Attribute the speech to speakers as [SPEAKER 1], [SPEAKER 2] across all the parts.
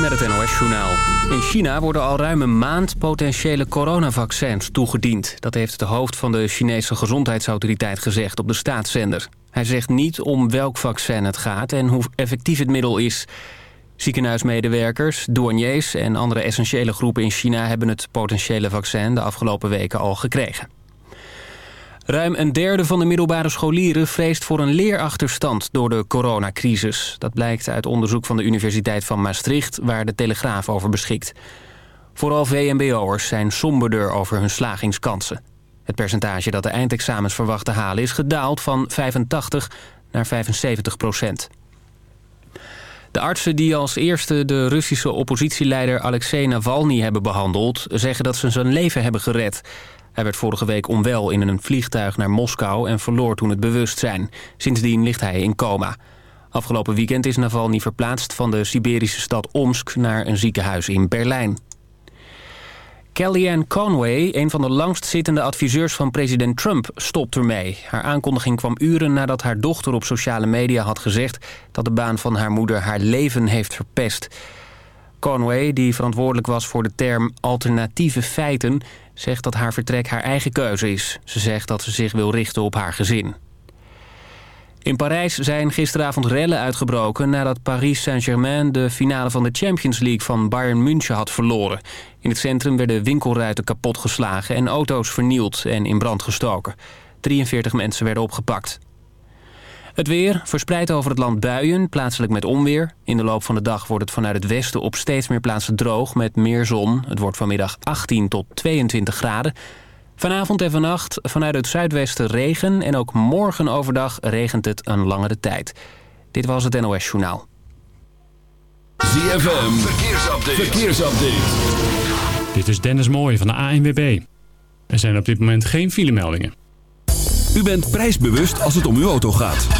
[SPEAKER 1] met het NOS-journaal. In China worden al ruim een maand potentiële coronavaccins toegediend. Dat heeft de hoofd van de Chinese gezondheidsautoriteit gezegd op de staatszender. Hij zegt niet om welk vaccin het gaat en hoe effectief het middel is. Ziekenhuismedewerkers, douaniers en andere essentiële groepen in China... hebben het potentiële vaccin de afgelopen weken al gekregen. Ruim een derde van de middelbare scholieren vreest voor een leerachterstand door de coronacrisis. Dat blijkt uit onderzoek van de Universiteit van Maastricht, waar de Telegraaf over beschikt. Vooral VMBO'ers zijn somberder over hun slagingskansen. Het percentage dat de eindexamens verwacht te halen is gedaald van 85 naar 75 procent. De artsen die als eerste de Russische oppositieleider Alexei Navalny hebben behandeld... zeggen dat ze zijn leven hebben gered. Hij werd vorige week onwel in een vliegtuig naar Moskou en verloor toen het bewustzijn. Sindsdien ligt hij in coma. Afgelopen weekend is Navalny verplaatst van de Siberische stad Omsk naar een ziekenhuis in Berlijn. Kellyanne Conway, een van de langstzittende adviseurs van president Trump, stopt ermee. Haar aankondiging kwam uren nadat haar dochter op sociale media had gezegd... dat de baan van haar moeder haar leven heeft verpest. Conway, die verantwoordelijk was voor de term alternatieve feiten... zegt dat haar vertrek haar eigen keuze is. Ze zegt dat ze zich wil richten op haar gezin. In Parijs zijn gisteravond rellen uitgebroken nadat Paris Saint-Germain de finale van de Champions League van Bayern München had verloren. In het centrum werden winkelruiten kapotgeslagen en auto's vernield en in brand gestoken. 43 mensen werden opgepakt. Het weer verspreidt over het land buien, plaatselijk met onweer. In de loop van de dag wordt het vanuit het westen op steeds meer plaatsen droog met meer zon. Het wordt vanmiddag 18 tot 22 graden. Vanavond en vannacht vanuit het zuidwesten regen... en ook morgen overdag regent het een langere tijd. Dit was het NOS Journaal.
[SPEAKER 2] ZFM, verkeersupdate. verkeersupdate.
[SPEAKER 3] Dit is Dennis Mooij van de ANWB. Er zijn op dit moment geen filemeldingen.
[SPEAKER 2] U bent prijsbewust als het om uw auto gaat.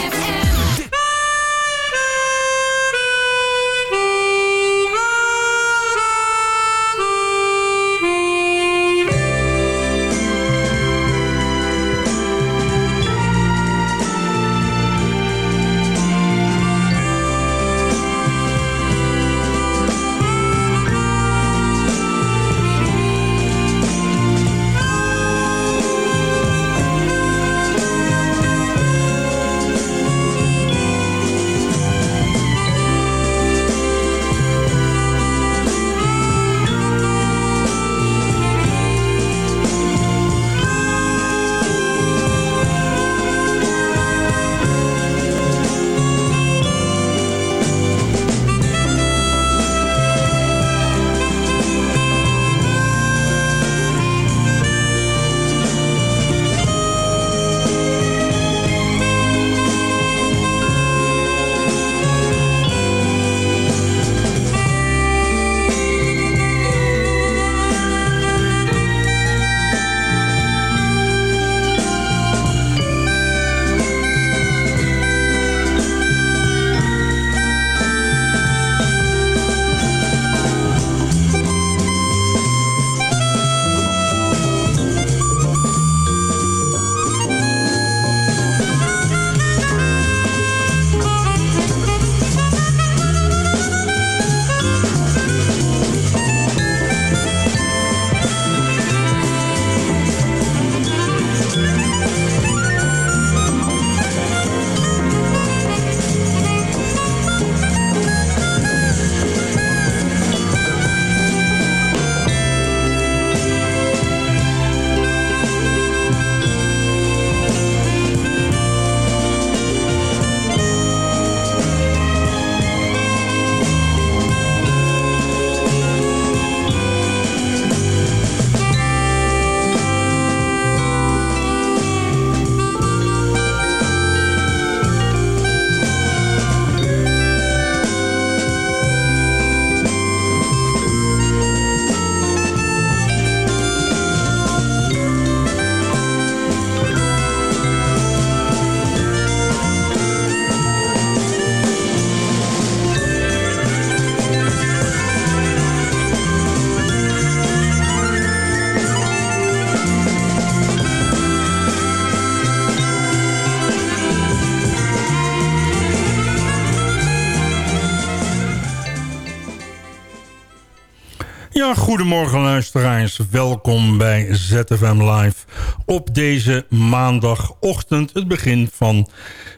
[SPEAKER 4] Goedemorgen luisteraars. Welkom bij ZFM Live op deze maandagochtend, het begin van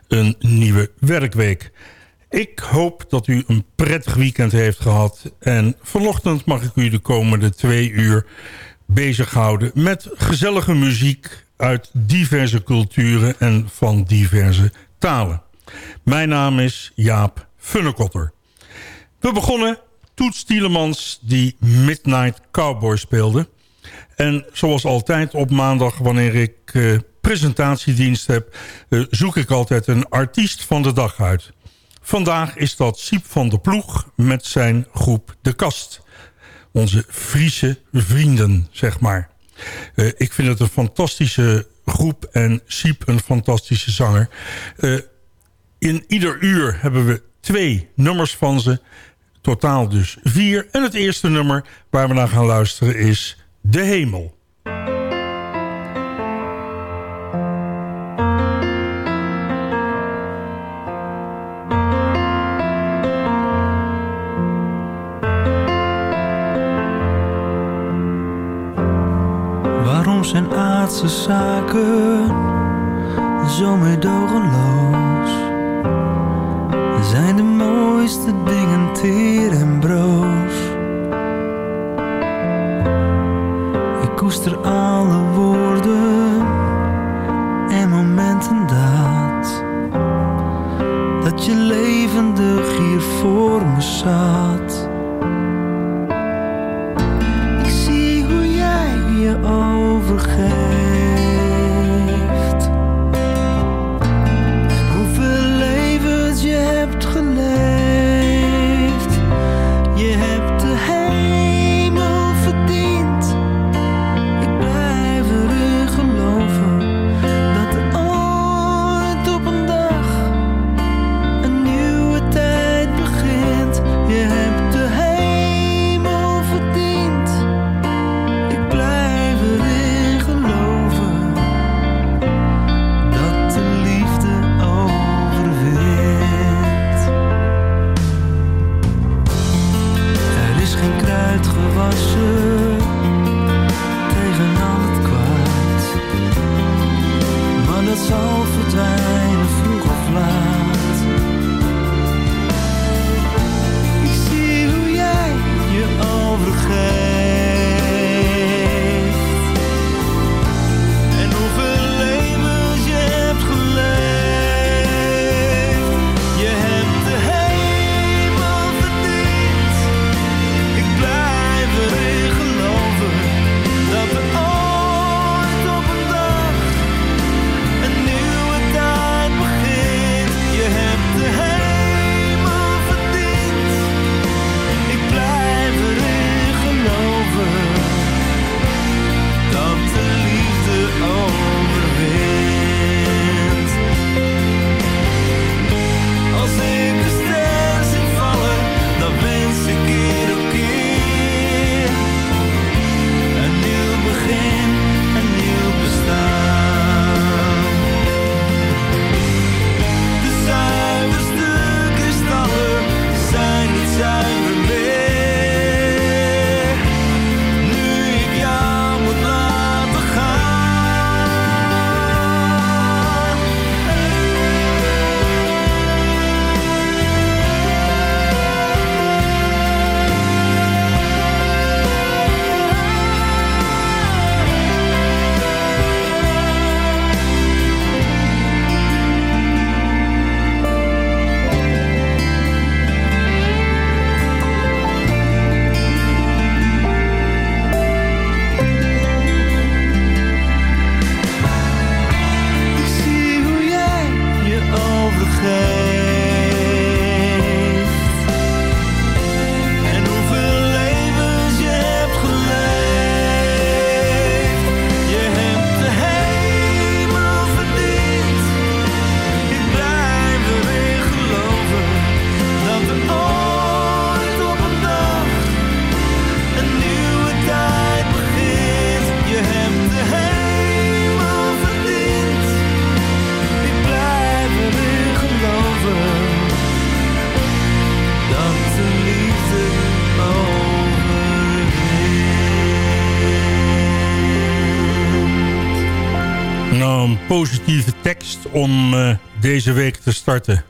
[SPEAKER 4] een nieuwe werkweek. Ik hoop dat u een prettig weekend heeft gehad en vanochtend mag ik u de komende twee uur bezighouden met gezellige muziek uit diverse culturen en van diverse talen. Mijn naam is Jaap Funnekotter. We begonnen Toets Tielemans die Midnight Cowboy speelde. En zoals altijd op maandag wanneer ik uh, presentatiedienst heb... Uh, zoek ik altijd een artiest van de dag uit. Vandaag is dat Siep van der Ploeg met zijn groep De Kast. Onze Friese vrienden, zeg maar. Uh, ik vind het een fantastische groep en Siep een fantastische zanger. in ieder uur hebben we twee nummers van ze... Totaal dus vier. En het eerste nummer waar we naar gaan luisteren is De Hemel.
[SPEAKER 5] Waarom zijn aardse zaken zo meedogenloos? Zijn de mooiste dingen teer en broos. Ik koester alle woorden en momenten dat, dat je levendig hier voor me zat.
[SPEAKER 4] Deze week te starten.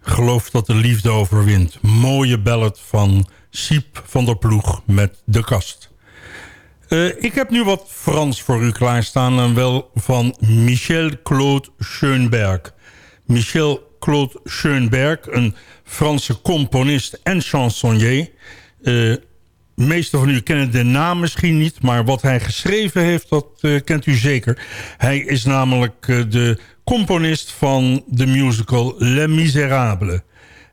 [SPEAKER 4] Geloof dat de liefde overwint. Mooie ballad van Siep van der Ploeg met De Kast. Eh, ik heb nu wat Frans voor u klaarstaan en wel van Michel Claude Schoenberg. Michel Claude Schoenberg, een Franse componist en chansonnier. Uh, meesten van u kennen de naam misschien niet... maar wat hij geschreven heeft, dat uh, kent u zeker. Hij is namelijk de componist van de musical Les Miserables.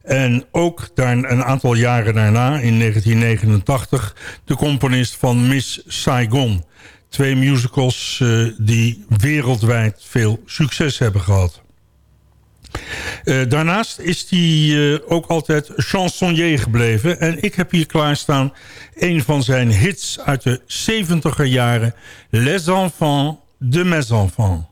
[SPEAKER 4] En ook daar een aantal jaren daarna, in 1989... de componist van Miss Saigon. Twee musicals uh, die wereldwijd veel succes hebben gehad. Uh, daarnaast is hij uh, ook altijd chansonnier gebleven. En ik heb hier klaarstaan een van zijn hits uit de 70er jaren. Les enfants de mes enfants.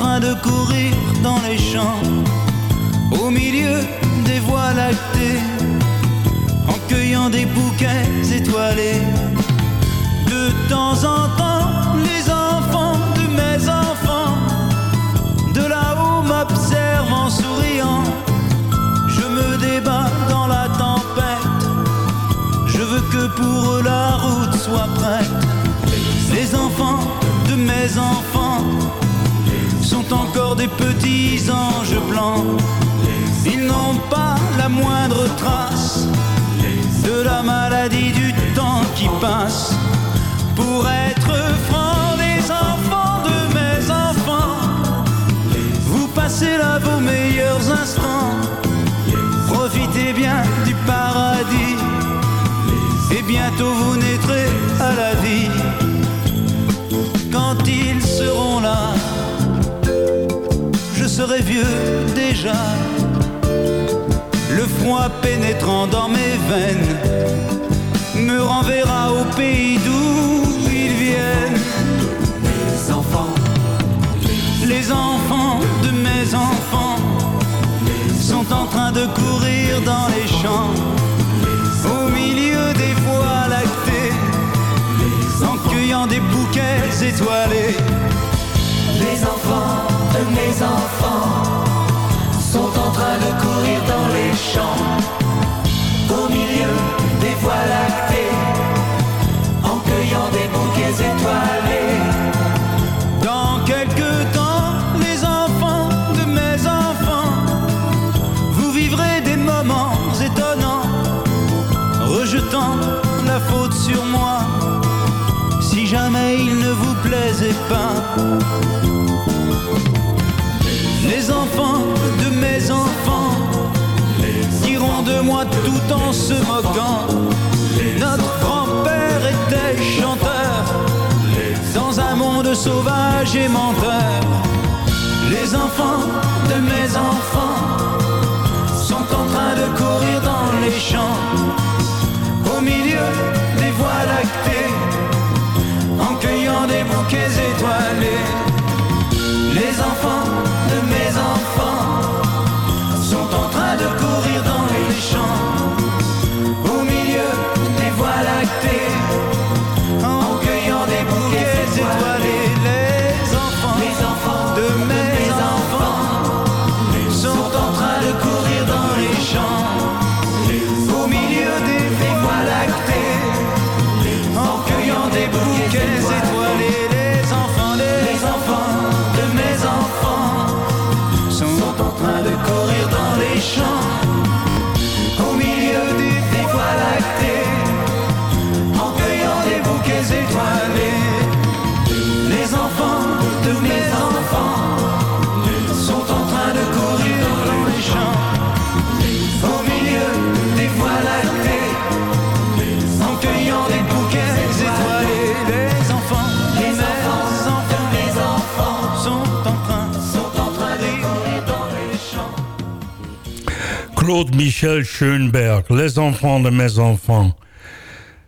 [SPEAKER 6] De courir dans les champs, au milieu des voies lactées, en cueillant des bouquets étoilés. De temps en temps, les enfants de mes enfants, de là-haut m'observent en souriant. Je me débat dans la tempête, je veux que pour eux la route soit prête. Les enfants de mes enfants encore des petits anges blancs. Ils n'ont pas la moindre trace de la maladie du temps qui passe. Pour être franc, les enfants de mes enfants, vous passez là vos meilleurs instants. Profitez bien du paradis et bientôt vous naîtrez à la vie. Serai vieux déjà. Le froid pénétrant dans mes veines me renverra au pays d'où ils viennent. Les enfants, les enfants de mes enfants sont en train de courir dans les champs, au milieu des voies lactées, en cueillant des bouquets étoilés.
[SPEAKER 5] Les enfants mes enfants sont en train de courir dans les champs, au milieu des voies
[SPEAKER 6] moquant. Notre grand-père était chanteur dans un monde sauvage et menteur. Les enfants de mes enfants sont en train de courir dans les champs, au milieu des voies lactées, en cueillant des bouquets étoilés.
[SPEAKER 4] Claude Michel Schoenberg, Les enfants de mes enfants.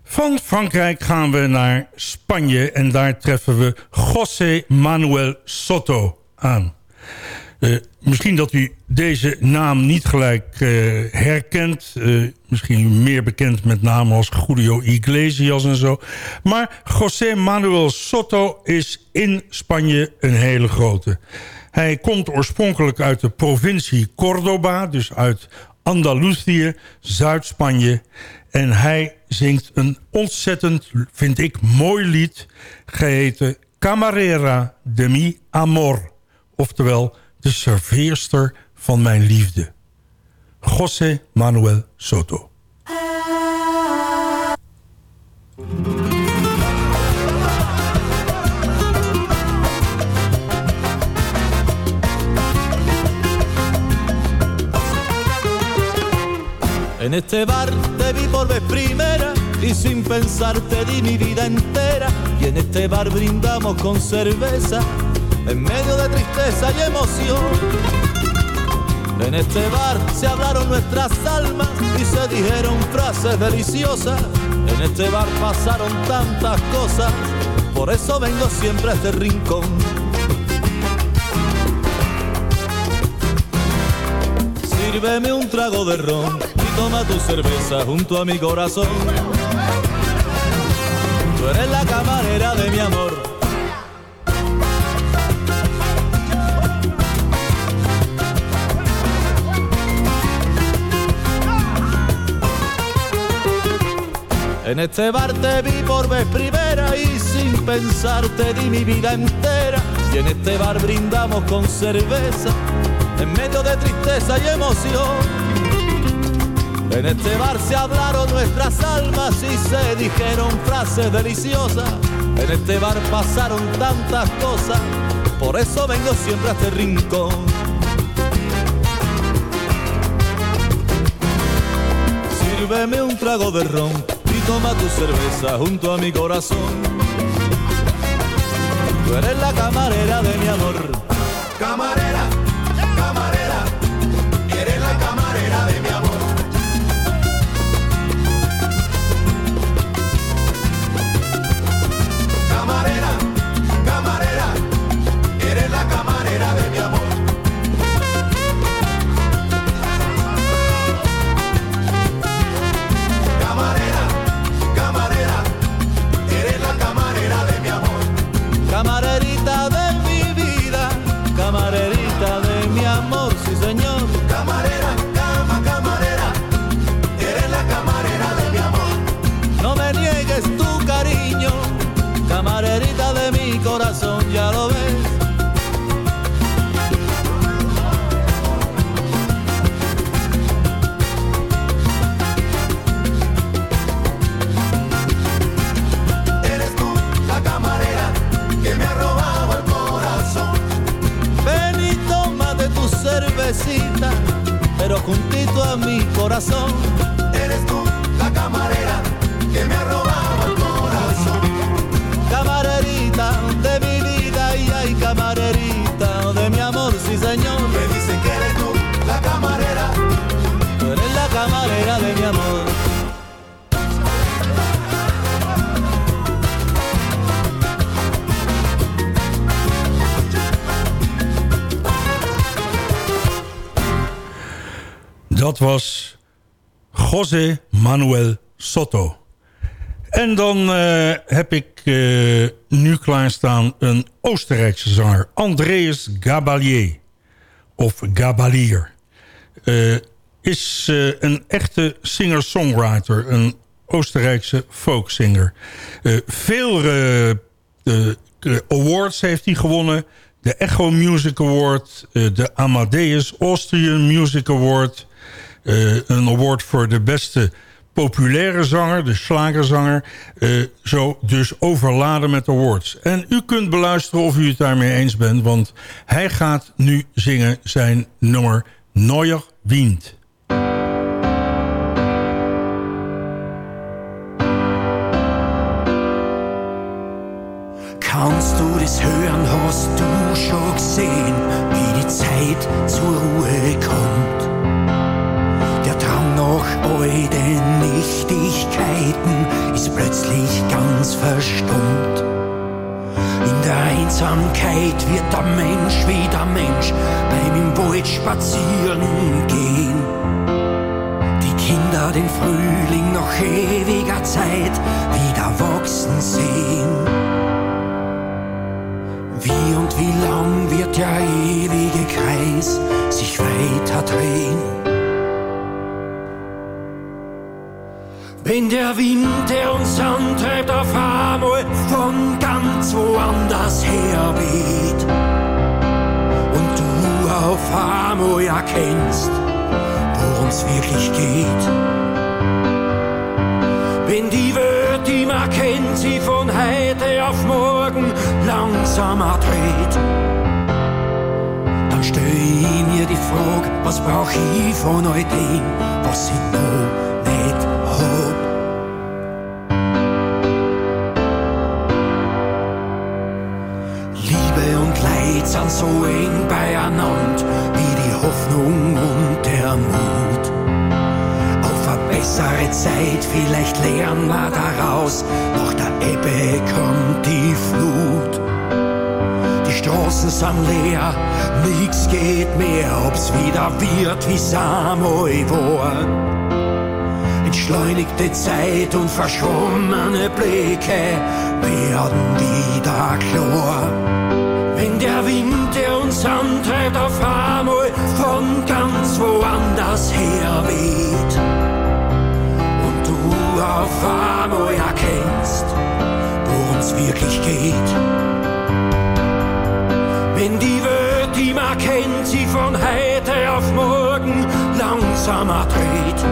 [SPEAKER 4] Van Frankrijk gaan we naar Spanje en daar treffen we José Manuel Soto aan. Uh, misschien dat u deze naam niet gelijk uh, herkent. Uh, misschien meer bekend met namen als Julio Iglesias en zo. Maar José Manuel Soto is in Spanje een hele grote. Hij komt oorspronkelijk uit de provincie Córdoba, dus uit Andalusië, Zuid-Spanje. En hij zingt een ontzettend, vind ik, mooi lied... geheten Camarera de mi amor. Oftewel, de serveerster van mijn liefde. José Manuel Soto.
[SPEAKER 7] En este bar te vi por vez primera y sin pensar te di mi vida entera. Y en este bar brindamos con cerveza en medio de tristeza y emoción. En este bar se hablaron nuestras almas y se dijeron frases deliciosas. En este bar pasaron tantas cosas, por eso vengo siempre a este rincón. Sírveme un trago de ron y toma tu cerveza junto a mi corazón. Tú eres la camarera de mi amor. En este bar te vi por vez primera y sin pensar te di mi vida entera. Y en este bar brindamos con cerveza en medio de tristeza y emoción. En este bar se hablaron nuestras almas y se dijeron frases deliciosas. En este bar pasaron tantas cosas, por eso vengo siempre a este rincón. Sírveme un trago de ron y toma tu cerveza junto a mi corazón. Tú eres la camarera de mi amor.
[SPEAKER 5] Camarera,
[SPEAKER 7] corazón.
[SPEAKER 5] Eres tú la camarera que me ha robado el corazón.
[SPEAKER 7] Camarerita de mi vida y ay camarerita de mi amor, sí señor.
[SPEAKER 5] Me dicen que eres tú la camarera.
[SPEAKER 7] Tú eres la camarera de mi amor.
[SPEAKER 4] Dat was José Manuel Soto. En dan eh, heb ik eh, nu klaarstaan een Oostenrijkse zanger. Andreas Gabalier. Of Gabalier. Eh, is een echte singer-songwriter. Een Oostenrijkse folkzinger. Eh, veel awards heeft hij gewonnen. De Echo Music Award. de Amadeus Austrian Music Award. Eh, een award voor de beste populaire zanger, de slagerzanger. eh, zo dus overladen met awards. En u kunt beluisteren of u het daarmee eens bent... want hij gaat nu zingen zijn nummer Neuer Wind.
[SPEAKER 8] Kannst du das hören, hast du schon gesehen, wie die Zeit zur Ruhe kommt? Den Nichtigkeiten ist plötzlich ganz verstummt. In der Einsamkeit wird der Mensch wieder Mensch beim im Wald spazieren gehen. Die Kinder den Frühling nach ewiger Zeit wieder wachsen sehen. Wie und wie lang wird der ewige Kreis sich weiter drehen? Wenn der Wind, der uns antreibt, auf einmal von ganz woanders her weht und du auf einmal erkennst, worum es wirklich geht. Wenn die Welt, die man kennt, sie von heute auf morgen langsamer dreht, dann stell ich mir die Frage, was brauch ich von all dem, was ich noch so eng beieinander wie die Hoffnung und der Mut. Auf eine bessere Zeit, vielleicht lernen wir daraus, nach der Ebbe kommt die Flut. Die Straßen sind leer, nichts geht mehr, ob's wieder wird, wie's einmal war. Entschleunigte Zeit und verschwommene Blicke werden wieder klar. Wenn der Wind, der uns antreibt, auf einmal von ganz woanders her weht und du auf einmal erkennst, worum's wirklich geht. Wenn die Welt, die man kennt, sie von heute auf morgen langsamer dreht,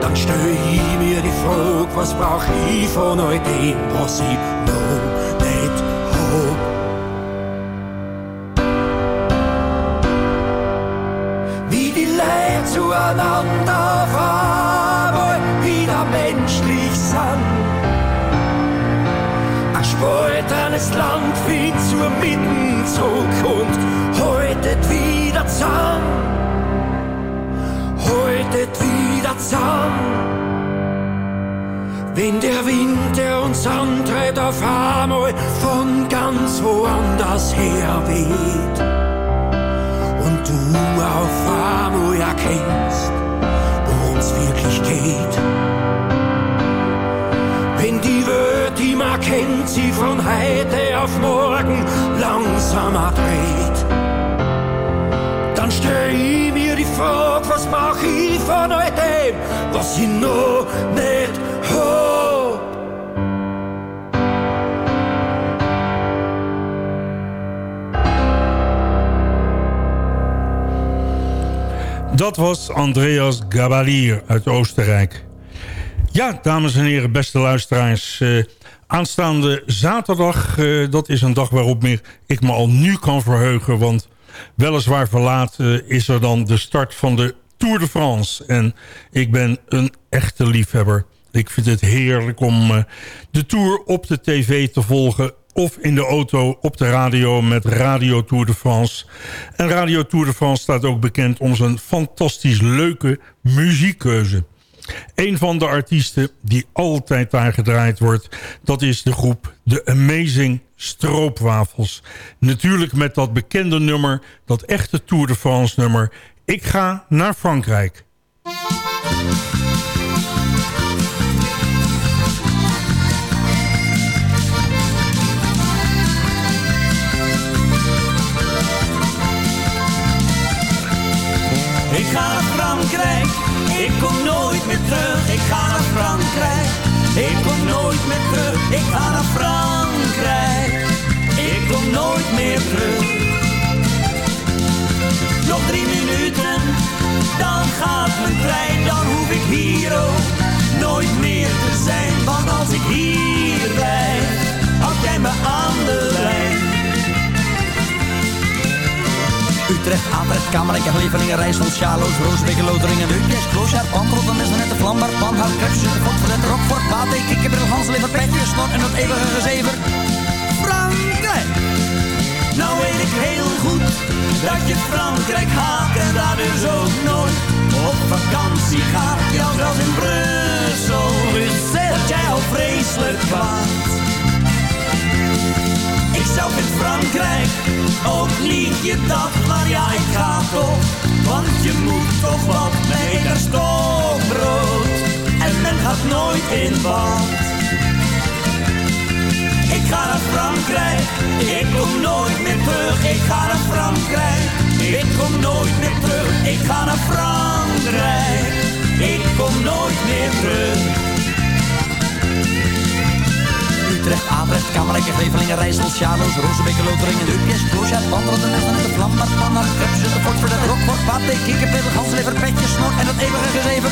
[SPEAKER 8] dann stell ich mir die Frage, was brauch ich von all dem, was ich spaltenes Land wie zur Mittenzukunft, heute wieder zusammen haltet wieder zusammen. Wenn der Wind, der uns antreibt, auf einmal von ganz woanders her weht und du auf einmal erkennst, worum's wirklich geht. Welt, die man kennt, sie von heute auf morgen langsamer dreht, dann stell ich mir die Frage, was mach ich von all dem, was ich noch nicht hab.
[SPEAKER 4] Dat was Andreas Gabalier uit Oostenrijk. Ja, dames en heren, beste luisteraars. eh, aanstaande zaterdag, eh, dat is een dag waarop ik me al nu kan verheugen. Want weliswaar verlaat eh, is er dan de start van de Tour de France. En ik ben een echte liefhebber. Ik vind het heerlijk om eh, de Tour op de tv te volgen of in de auto op de radio met Radio Tour de France. En Radio Tour de France staat ook bekend om zijn fantastisch leuke muziekkeuze. Een van de artiesten die altijd daar gedraaid wordt... dat is de groep The Amazing Stroopwafels. Natuurlijk met dat bekende nummer, dat echte Tour de France nummer... Ik ga naar Frankrijk.
[SPEAKER 5] Ik ga naar Frankrijk, ik kom nooit meer terug. Ik ga Kamerlijk en Levelingen, Rijssel, Sjaloos, Roosbeek, Loteringen, Leukjes, Kloosjaar, Pantrot, dan is er net de Vlambaar, Panhout, Kruipsje, de Godverlet, Rockfort, Pate, Kikkerbril, Hanslever, Petje, Snor en dat eeuwige gezever. Frankrijk! Nou weet ik heel goed dat je Frankrijk haat en daar dus ook nooit op vakantie
[SPEAKER 9] sigaar, jouw gras in Brussel. Zet jij al vreselijk kwaad. Ik zelf in Frankrijk, ook lieg je dat, maar ja, ik ga toch. Want je moet toch wat met een stokbrood. En men gaat nooit in bad. Ik ga naar Frankrijk, ik kom nooit meer terug. Ik ga naar Frankrijk, ik kom nooit meer terug. Ik ga naar Frankrijk, ik kom nooit meer terug. Utrecht, Avrecht, Kamerlijke, Grevelingen, Rijssel, Sjaalens, Rozenbeek, Loteringen, Deupjes, Kloosja, Wandelen, de Nesten en de Vlam, Krups, de Fort, Verdette, Rockfort, Pathé, Kikkerpil, Ganslever, Petje, Snor en het eeuwige gezever.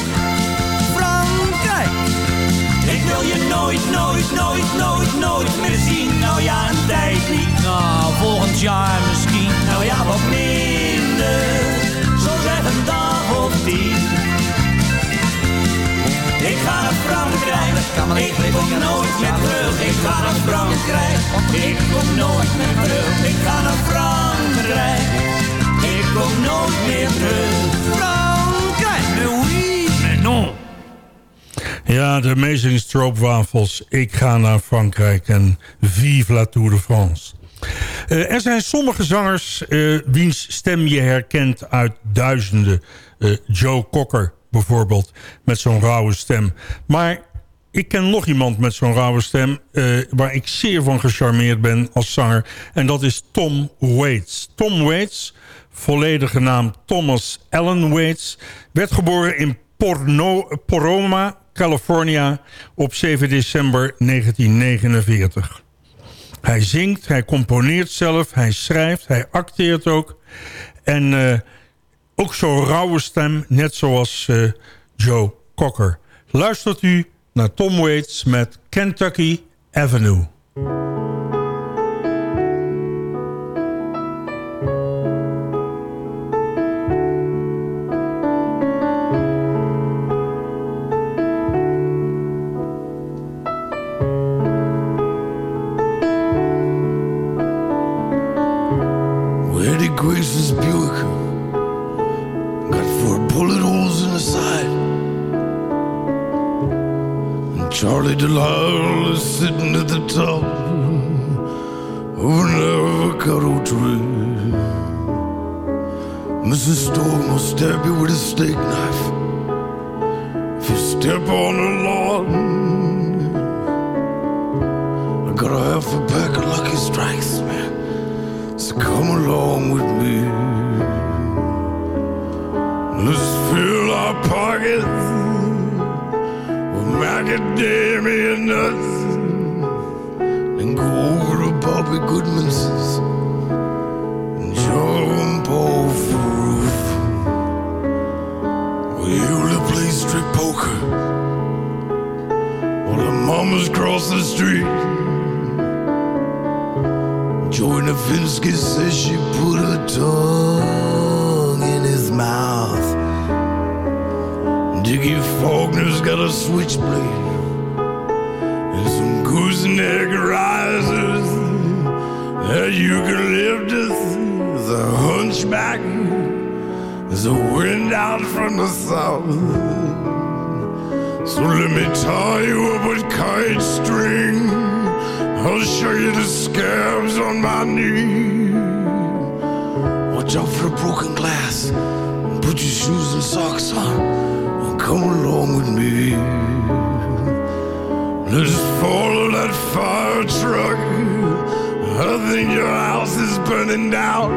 [SPEAKER 9] Frankrijk! Ik wil je nooit, nooit, nooit, nooit, nooit meer zien. Nou ja, een tijd niet. Nou, volgend jaar misschien. Nou ja, wat minder. Zo zeg een dag of tien. Ik ga naar Frankrijk. Ik kom nooit meer terug. Ik ga naar Frankrijk. Ik kom nooit meer terug. Ik ga naar Frankrijk. Ik kom nooit meer terug. Frankrijk, mais oui, non.
[SPEAKER 4] Ja, de Amazing Stroopwafels. Ik ga naar Frankrijk en vive la Tour de France. Eh, er zijn sommige zangers eh, wiens stem je herkent uit duizenden. Eh, Joe Cocker bijvoorbeeld, met zo'n rauwe stem. Maar ik ken nog iemand met zo'n rauwe stem... eh, waar ik zeer van gecharmeerd ben als zanger. En dat is Tom Waits. Tom Waits, volledige naam Thomas Allen Waits... werd geboren in Porno, Poroma, California op 7 december 1949. Hij zingt, hij componeert zelf, hij schrijft, hij acteert ook. En eh, ook zo'n rauwe stem, net zoals eh, Joe Cocker. Luistert u naar Tom Waits met Kentucky Avenue.
[SPEAKER 10] Is sitting at the top of an avocado tree. Mrs. Storm will stab you with a steak knife if you step on the lawn. I got a half a pack of Lucky Strikes, man. So come along with me. Let's fill our pockets macadamia nuts and go over to Bobby Goodman's and jump off the roof. We usually play strip poker while the mamas cross the street. Joy Novinsky says she put a switchblade and some gooseneck risers that you can lift as a hunchback as a wind out from the south. So let me tie you up with kite string. I'll show you the scabs on my knee. Watch out for the broken glass. Put your shoes and socks on come along with me. Let's follow that fire truck. I think your house is burning down.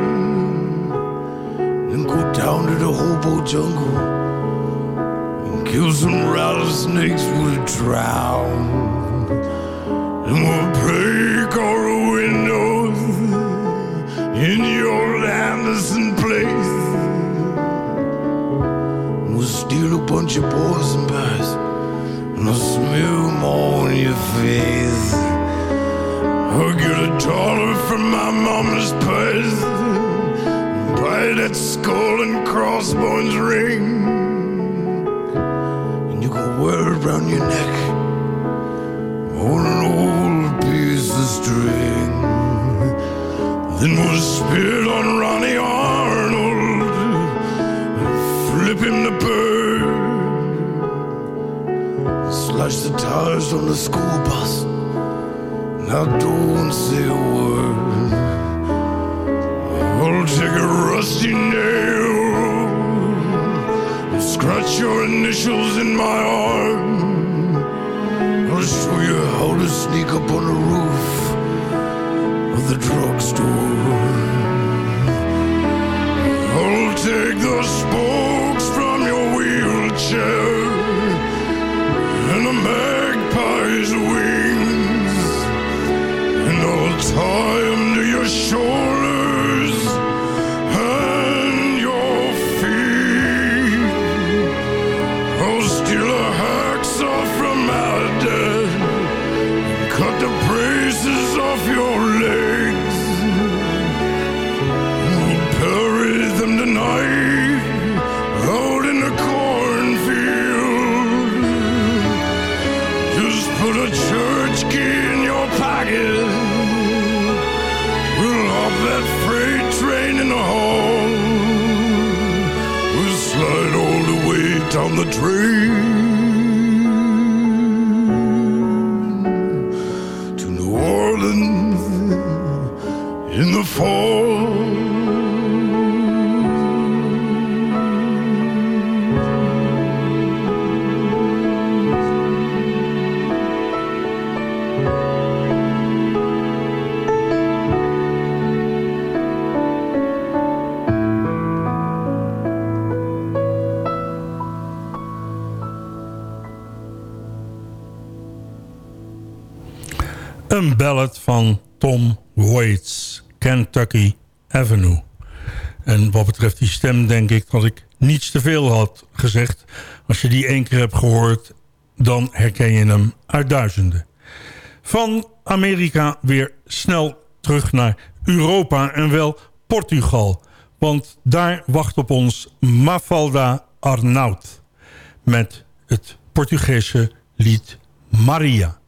[SPEAKER 10] Then go down to the hobo jungle and kill some rattlesnakes with a drown. And we'll Dollar from my mama's purse. Buy that skull and crossbones ring. And you can wear it around your neck on an old piece of string. Then we'll spit on Ronnie Arnold, flip him the bird, slash the tires on the school bus. Now don't say a word. I'll take a rusty nail and scratch your initials in my arm. I'll show you how to sneak up on the roof of the drugstore. I'll take the spokes from your wheelchair and the magpie's and time do your show?
[SPEAKER 5] Een ballad van Tom Waits, Kentucky Avenue. En wat betreft die stem denk ik dat ik niets te veel had gezegd. Als je die één keer hebt gehoord, dan herken je hem uit duizenden. Van Amerika weer snel terug naar Europa en wel Portugal. Want daar wacht op ons Mafalda Arnaud met het Portugese lied Maria.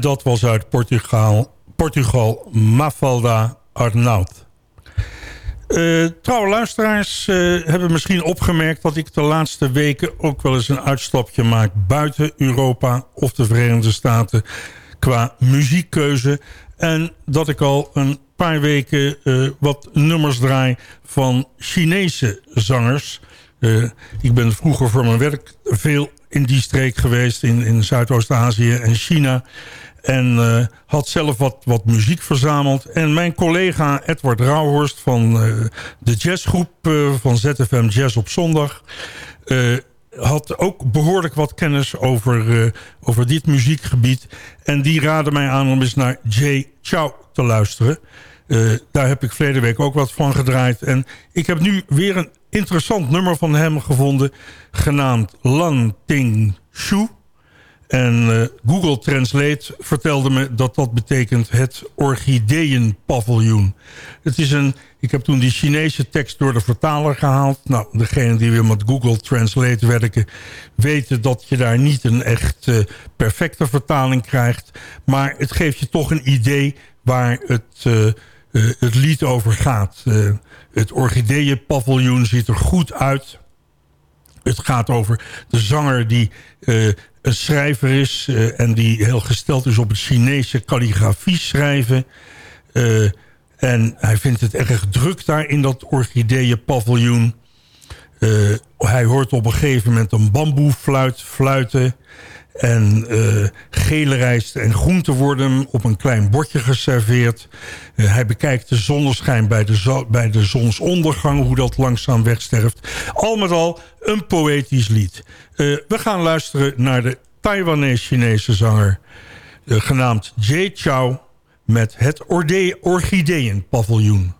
[SPEAKER 4] Dat was uit Portugal, Portugal Mafalda Arnaud. Uh, trouwe luisteraars uh, hebben misschien opgemerkt... dat ik de laatste weken ook wel eens een uitstapje maak... buiten Europa of de Verenigde Staten qua muziekkeuze. En dat ik al een paar weken uh, wat nummers draai van Chinese zangers. ik ben vroeger voor mijn werk veel in die streek geweest... in, in Zuidoost-Azië en China... En uh, had zelf wat, wat muziek verzameld. En mijn collega Edward Rauhorst van uh, de jazzgroep uh, van ZFM Jazz op zondag... had ook behoorlijk wat kennis over, over dit muziekgebied. En die raadde mij aan om eens naar Jay Chow te luisteren. daar heb ik verleden week ook wat van gedraaid. En ik heb nu weer een interessant nummer van hem gevonden... genaamd Lan Ting Shu... En uh, Google Translate vertelde me dat dat betekent het orchideenpaviljoen. Het is een, ik heb toen die Chinese tekst door de vertaler gehaald. Nou, degene die weer met Google Translate werken... weten dat je daar niet een echt uh, perfecte vertaling krijgt. Maar het geeft je toch een idee waar het, uh, het lied over gaat. het orchideenpaviljoen ziet er goed uit... Het gaat over de zanger die uh, een schrijver is... Uh, en die heel gesteld is op het Chinese kalligrafie schrijven. Uh, en hij vindt het erg druk daar in dat orchideeënpaviljoen. hij hoort op een gegeven moment een bamboefluit fluiten... En uh, gele rijst en groenten worden op een klein bordje geserveerd. Uh, hij bekijkt de zonneschijn bij de, bij de zonsondergang, hoe dat langzaam wegsterft. Al met al een poëtisch lied. Uh, we gaan luisteren naar de Taiwanese-Chinese zanger... genaamd Jay Chow met het Orchideeën-paviljoen.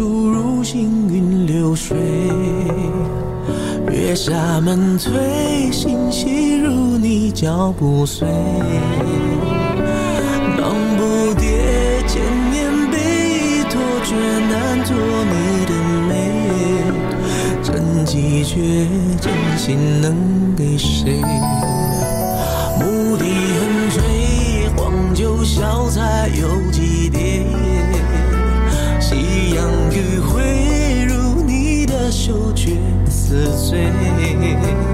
[SPEAKER 11] 如行云流水，月下门推，心细如你脚步碎。忙不迭，千年碑，托却难托你的美。真迹却真心能给谁？牧笛横吹，黄酒小菜有自醉。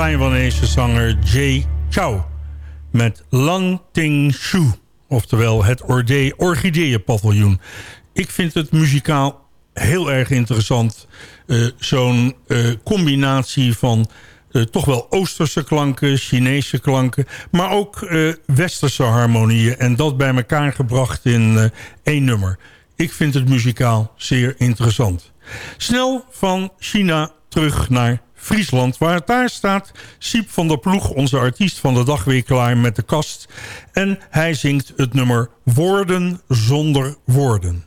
[SPEAKER 4] Taiwanese zanger Jay Chou met Lan Ting Shu, oftewel het Orchideeënpaviljoen. Ik vind het muzikaal heel erg interessant. Eh, Zo'n eh, combinatie van eh, toch wel Oosterse klanken, Chinese klanken... maar ook Westerse harmonieën. En dat bij elkaar gebracht in één nummer. Ik vind het muzikaal zeer interessant. Snel van China terug naar Friesland... waar het daar staat Siep van der Ploeg, onze artiest van de dag... weer klaar met de kast. En hij zingt het nummer Woorden zonder woorden.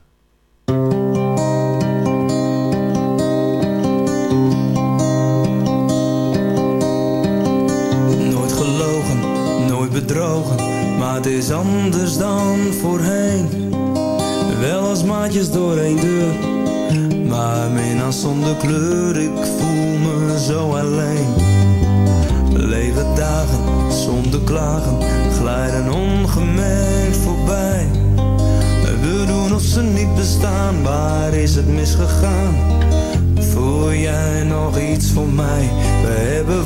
[SPEAKER 12] Nooit gelogen, nooit bedrogen, maar het is anders dan voorheen. Wel als maatjes door één deur, maar minnaars zonder kleur, ik voel glijden ongemerkt voorbij. We doen of ze niet bestaan, waar is het misgegaan? Voel jij nog iets voor mij? We hebben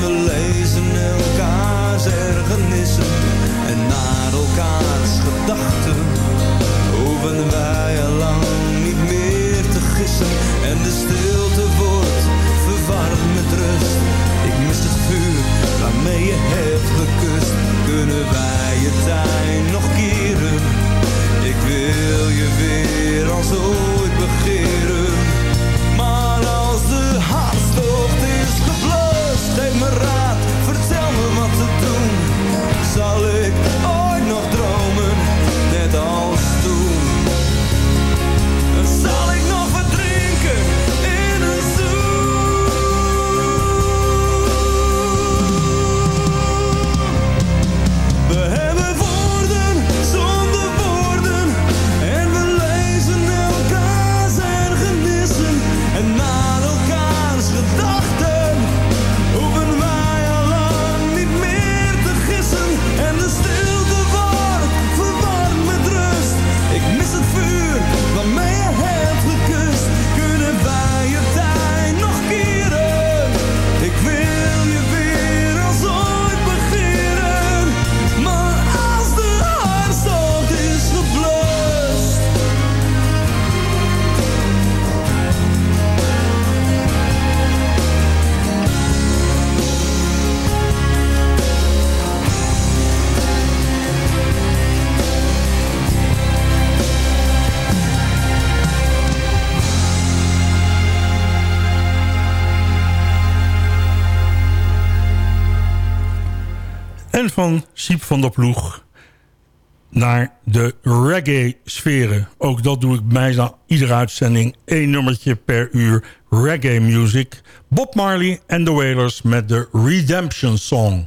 [SPEAKER 12] We lezen elkaars ergernissen en naar elkaars gedachten. Hoeven wij al lang niet meer te gissen en de stilte wordt verwarmd met rust.
[SPEAKER 4] Van der Ploeg naar de reggae-sferen. Ook dat doe ik bijna iedere uitzending. één nummertje per uur reggae music. Bob Marley en The Wailers met de Redemption Song.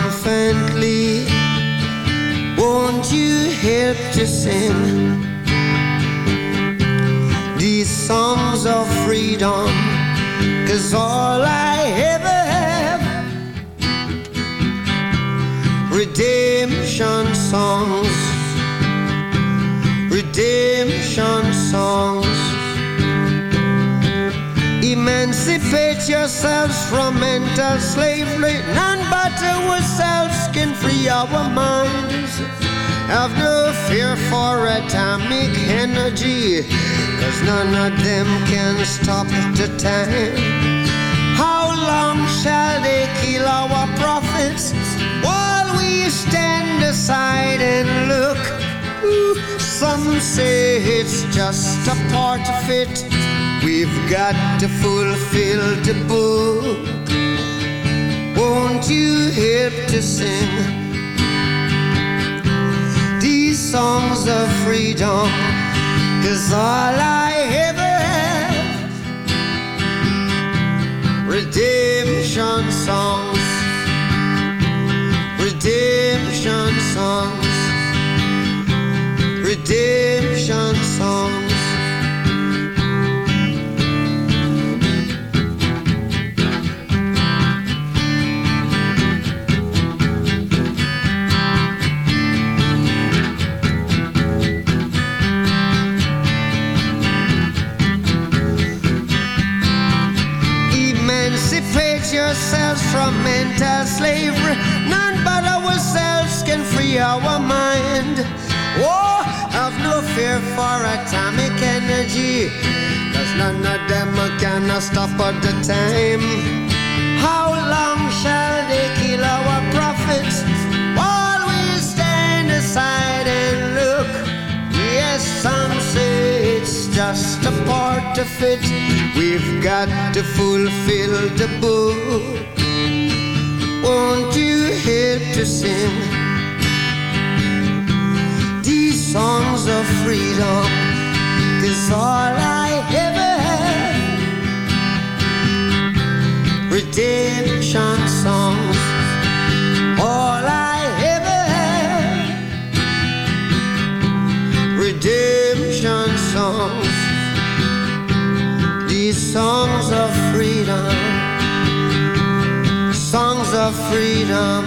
[SPEAKER 13] Won't you sing these songs of freedom? Cause all I ever have redemption songs, redemption songs. Emancipate yourselves from mental slavery. None but ourselves can free our minds. Have no fear for atomic energy, cause none of them can stop the time. How long shall they kill our prophets while we stand aside and look? Some say it's just a part of it. We've got to fulfill the book. Won't you help to sing songs of freedom? Cause all I We've got to fulfill the book. Won't you help to sing these songs of freedom? Cause all I ever have redemption songs. Freedom.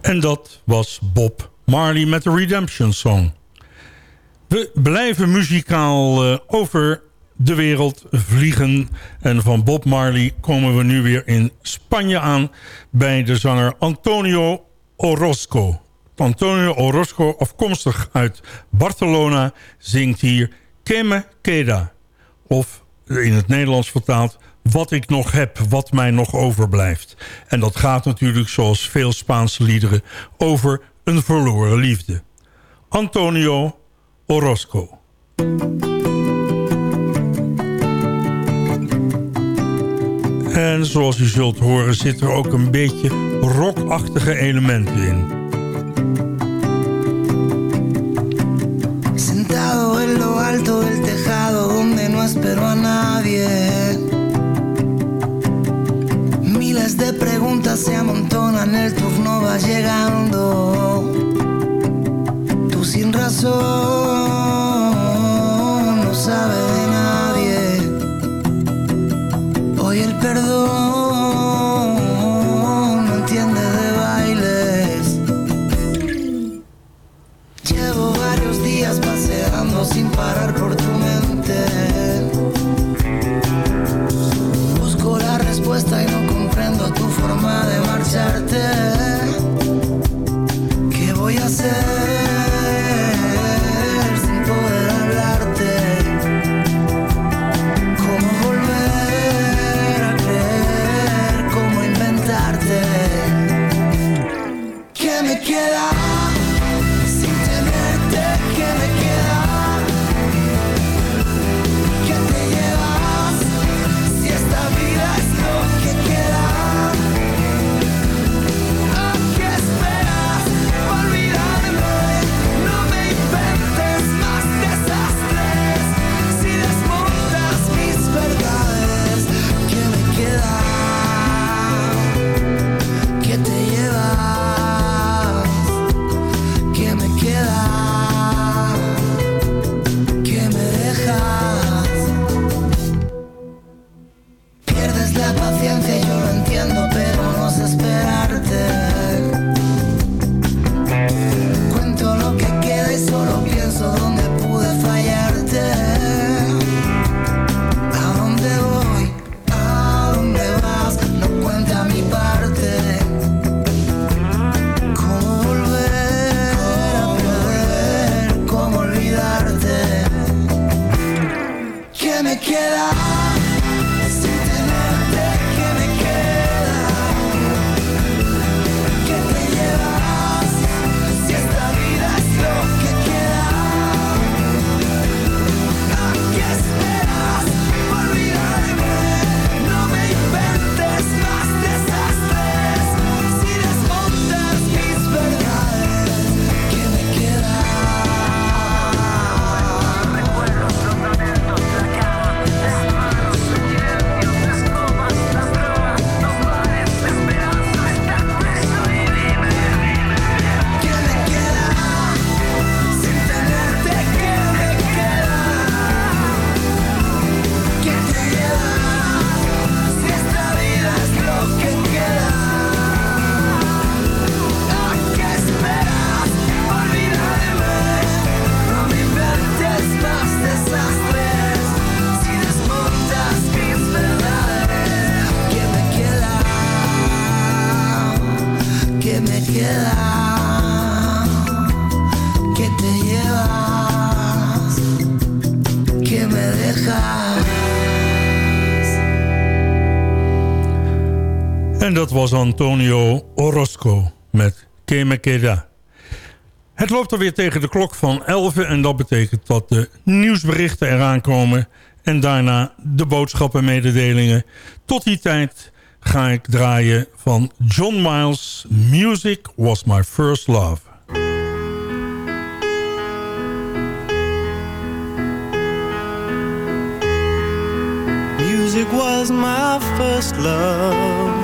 [SPEAKER 4] En dat was Bob Marley met de Redemption Song. We blijven muzikaal eh, over de wereld vliegen. En van Bob Marley komen we nu weer in Spanje aan... bij de zanger Antonio Orozco. Antonio Orozco, afkomstig uit Barcelona... zingt hier Que me queda. Of in het Nederlands vertaald... wat ik nog heb, wat mij nog overblijft. En dat gaat natuurlijk, zoals veel Spaanse liederen... over een verloren liefde. Antonio Orozco. En zoals u zult horen zit er ook een beetje rockachtige elementen in.
[SPEAKER 14] Sentado en lo alto del tejado donde no espero a nadie. Miles de preguntas se amontonan, el turno va llegando. Tú sin razón
[SPEAKER 4] En dat was Antonio Orozco met Que Me Queda. Het loopt alweer tegen de klok van 11 en dat betekent dat de nieuwsberichten eraan komen... en daarna de boodschappenmededelingen. Tot die tijd ga ik draaien van John Miles... Music Was My First Love.
[SPEAKER 6] Music was my first love,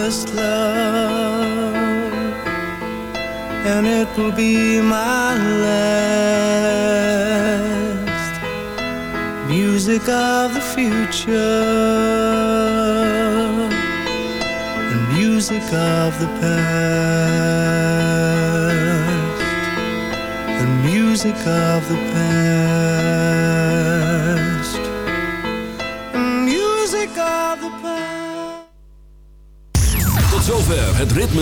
[SPEAKER 6] first love, and it will be